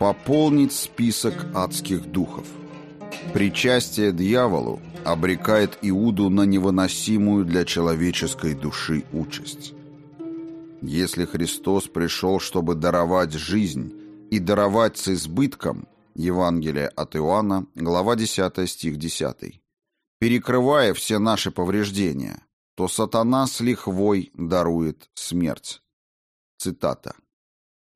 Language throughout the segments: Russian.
Пополнить список адских духов. Причастие дьяволу обрекает Иуду на невыносимую для человеческой души участь. Если Христос пришел, чтобы даровать жизнь и даровать с избытком, Евангелие от Иоанна, глава 10, стих 10, перекрывая все наши повреждения, то сатана с лихвой дарует смерть. Цитата.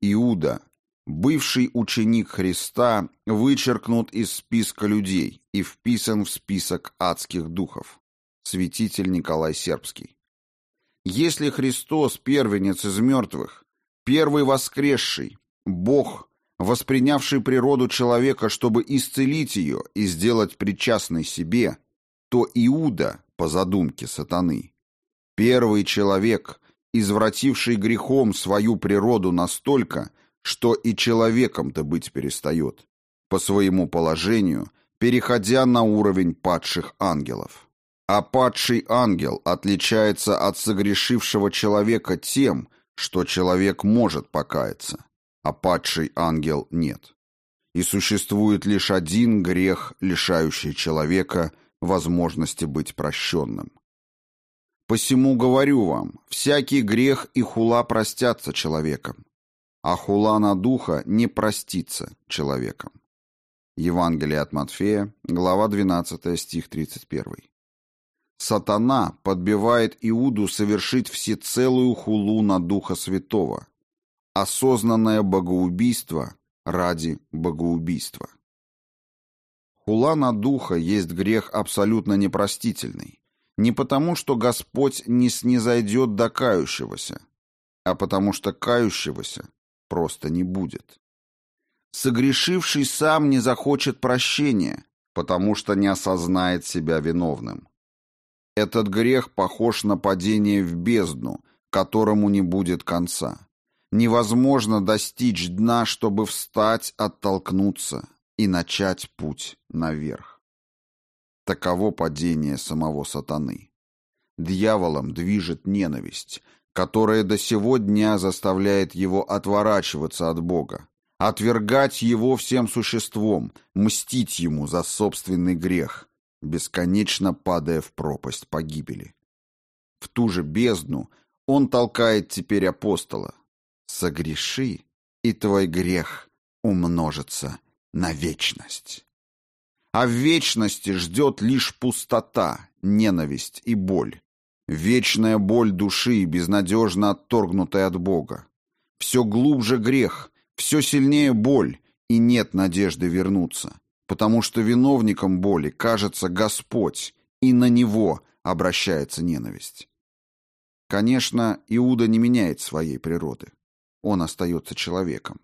Иуда, бывший ученик Христа, вычеркнут из списка людей и вписан в список адских духов. Святитель Николай Сербский. Если Христос первенец из мертвых, первый воскресший, Бог, воспринявший природу человека, чтобы исцелить ее и сделать причастной себе, то Иуда, по задумке сатаны, первый человек, извративший грехом свою природу настолько, что и человеком-то быть перестает, по своему положению, переходя на уровень падших ангелов. А падший ангел отличается от согрешившего человека тем, что человек может покаяться, а падший ангел нет. И существует лишь один грех, лишающий человека возможности быть прощенным. Посему говорю вам, всякий грех и хула простятся человеком, а хула на духа не простится человеком. Евангелие от Матфея, глава 12, стих 31. Сатана подбивает Иуду совершить всецелую хулу на Духа Святого, осознанное богоубийство ради богоубийства. Хула на Духа есть грех абсолютно непростительный, не потому, что Господь не снизойдет до кающегося, а потому что кающегося просто не будет. Согрешивший сам не захочет прощения, потому что не осознает себя виновным. Этот грех похож на падение в бездну, которому не будет конца. Невозможно достичь дна, чтобы встать, оттолкнуться и начать путь наверх. Таково падение самого сатаны. Дьяволом движет ненависть, которая до сего дня заставляет его отворачиваться от Бога, отвергать его всем существом, мстить ему за собственный грех, бесконечно падая в пропасть погибели. В ту же бездну он толкает теперь апостола. «Согреши, и твой грех умножится на вечность» а в вечности ждет лишь пустота, ненависть и боль. Вечная боль души, безнадежно отторгнутая от Бога. Все глубже грех, все сильнее боль, и нет надежды вернуться, потому что виновником боли кажется Господь, и на Него обращается ненависть. Конечно, Иуда не меняет своей природы. Он остается человеком.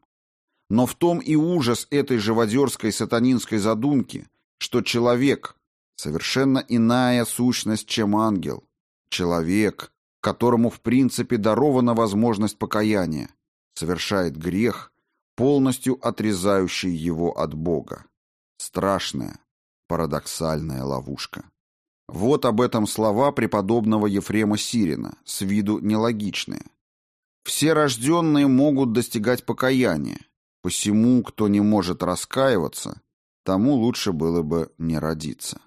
Но в том и ужас этой живодерской сатанинской задумки – что человек — совершенно иная сущность, чем ангел. Человек, которому в принципе дарована возможность покаяния, совершает грех, полностью отрезающий его от Бога. Страшная, парадоксальная ловушка. Вот об этом слова преподобного Ефрема Сирина, с виду нелогичные. Все рожденные могут достигать покаяния, посему, кто не может раскаиваться, тому лучше было бы не родиться.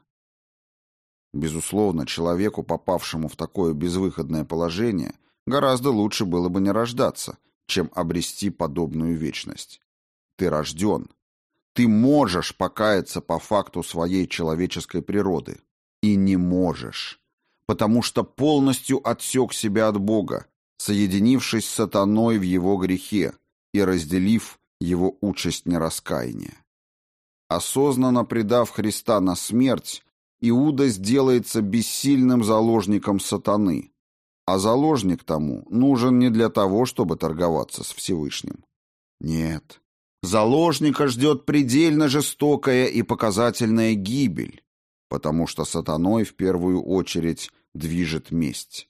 Безусловно, человеку, попавшему в такое безвыходное положение, гораздо лучше было бы не рождаться, чем обрести подобную вечность. Ты рожден. Ты можешь покаяться по факту своей человеческой природы. И не можешь. Потому что полностью отсек себя от Бога, соединившись с сатаной в его грехе и разделив его участь нераскаяния. Осознанно предав Христа на смерть, Иуда сделается бессильным заложником сатаны, а заложник тому нужен не для того, чтобы торговаться с Всевышним. Нет. Заложника ждет предельно жестокая и показательная гибель, потому что сатаной в первую очередь движет месть.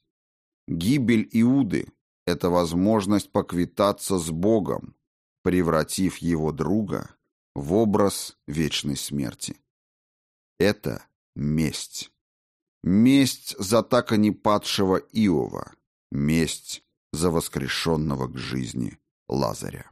Гибель Иуды – это возможность поквитаться с Богом, превратив его друга в образ вечной смерти. Это месть. Месть за так и не падшего Иова. Месть за воскрешенного к жизни Лазаря.